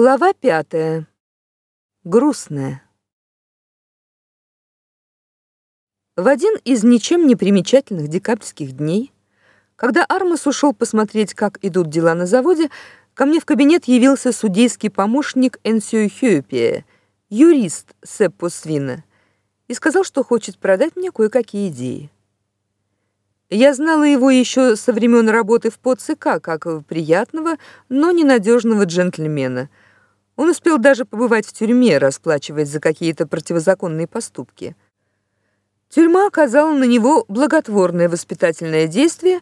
Глава пятая. Грустная. В один из ничем не примечательных декабрьских дней, когда Армас ушел посмотреть, как идут дела на заводе, ко мне в кабинет явился судейский помощник Энсио Хьюпия, юрист Сеппо Свина, и сказал, что хочет продать мне кое-какие идеи. Я знала его еще со времен работы в ПОЦК как приятного, но ненадежного джентльмена. Он успел даже побывать в тюрьме, расплачиваясь за какие-то противозаконные поступки. Тюрьма оказала на него благотворное воспитательное действие,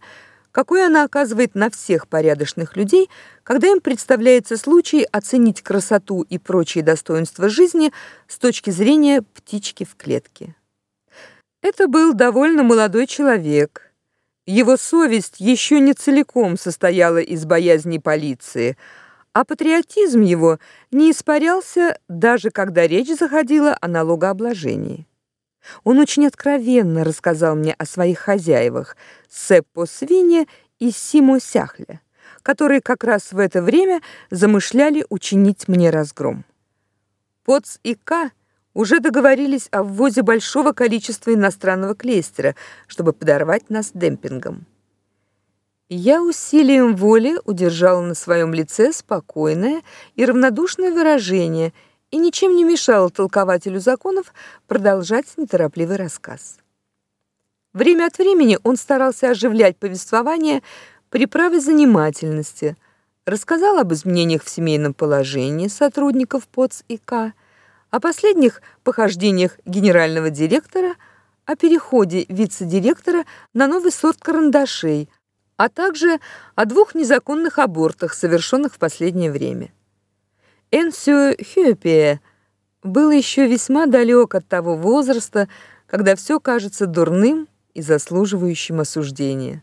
какое она оказывает на всех порядочных людей, когда им представляется случай оценить красоту и прочие достоинства жизни с точки зрения птички в клетке. Это был довольно молодой человек его совесть еще не целиком состояла из боязни полиции, а патриотизм его не испарялся даже когда речь заходила о налогообложении. Он очень откровенно рассказал мне о своих хозяевах Сеппо Свине и Симо Сяхле, которые как раз в это время замышляли учинить мне разгром. Поц и К уже договорились о ввозе большого количества иностранного клейстера, чтобы подорвать нас демпингом. Я усилием воли удержала на своем лице спокойное и равнодушное выражение и ничем не мешала толкователю законов продолжать неторопливый рассказ. Время от времени он старался оживлять повествование приправой занимательности, рассказал об изменениях в семейном положении сотрудников ПОЦ и К, о последних похождениях генерального директора, о переходе вице-директора на новый сорт карандашей, а также о двух незаконных абортах, совершенных в последнее время. Энсио Хюпе был еще весьма далек от того возраста, когда все кажется дурным и заслуживающим осуждения.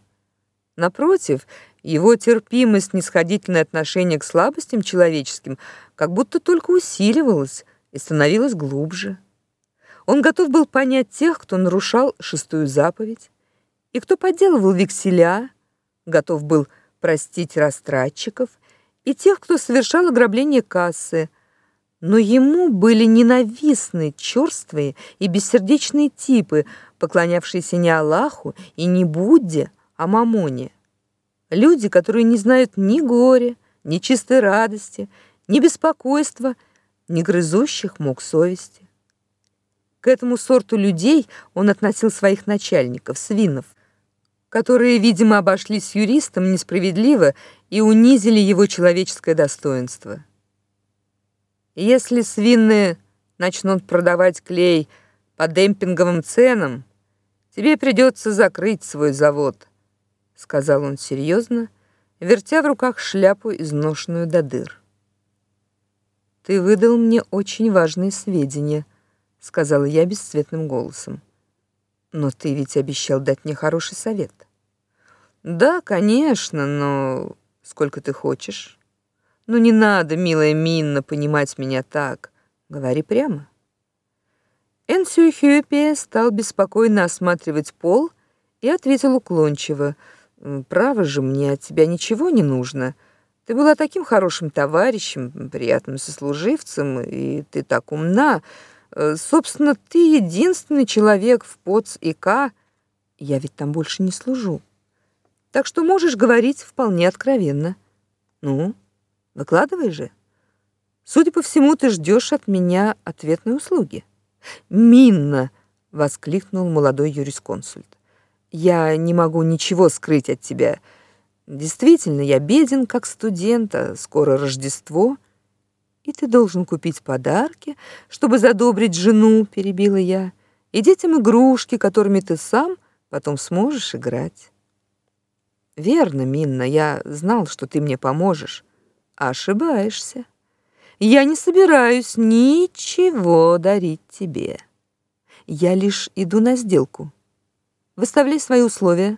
Напротив, его терпимость, снисходительное отношение к слабостям человеческим как будто только усиливалось, и становилась глубже. Он готов был понять тех, кто нарушал шестую заповедь, и кто подделывал векселя, готов был простить растратчиков и тех, кто совершал ограбление кассы. Но ему были ненавистны черствые и бессердечные типы, поклонявшиеся не Аллаху и не Будде, а Мамоне. Люди, которые не знают ни горя, ни чистой радости, ни беспокойства, не грызущих мук совести. К этому сорту людей он относил своих начальников, свинов, которые, видимо, обошлись юристом несправедливо и унизили его человеческое достоинство. Если свинные начнут продавать клей по демпинговым ценам, тебе придется закрыть свой завод, сказал он серьезно, вертя в руках шляпу, изношенную до дыр. Ты выдал мне очень важные сведения, сказала я бесцветным голосом. Но ты ведь обещал дать мне хороший совет. Да, конечно, но сколько ты хочешь? Ну не надо, милая Минна, понимать меня так. Говори прямо. Энсю Хюпе стал беспокойно осматривать пол и ответил уклончиво: "Право же, мне от тебя ничего не нужно. Ты была таким хорошим товарищем, приятным сослуживцем, и ты так умна. Э, собственно, ты единственный человек в ПОЦ и К. Я ведь там больше не служу. Так что можешь говорить вполне откровенно. Ну, выкладывай же. Судя по всему, ты ждешь от меня ответной услуги. Минна, воскликнул молодой юрисконсульт. Я не могу ничего скрыть от тебя. Действительно, я беден, как студент, а скоро Рождество, и ты должен купить подарки, чтобы задобрить жену, перебила я, и детям игрушки, которыми ты сам потом сможешь играть. Верно, Минна, я знал, что ты мне поможешь. Ошибаешься. Я не собираюсь ничего дарить тебе. Я лишь иду на сделку. Выставляй свои условия.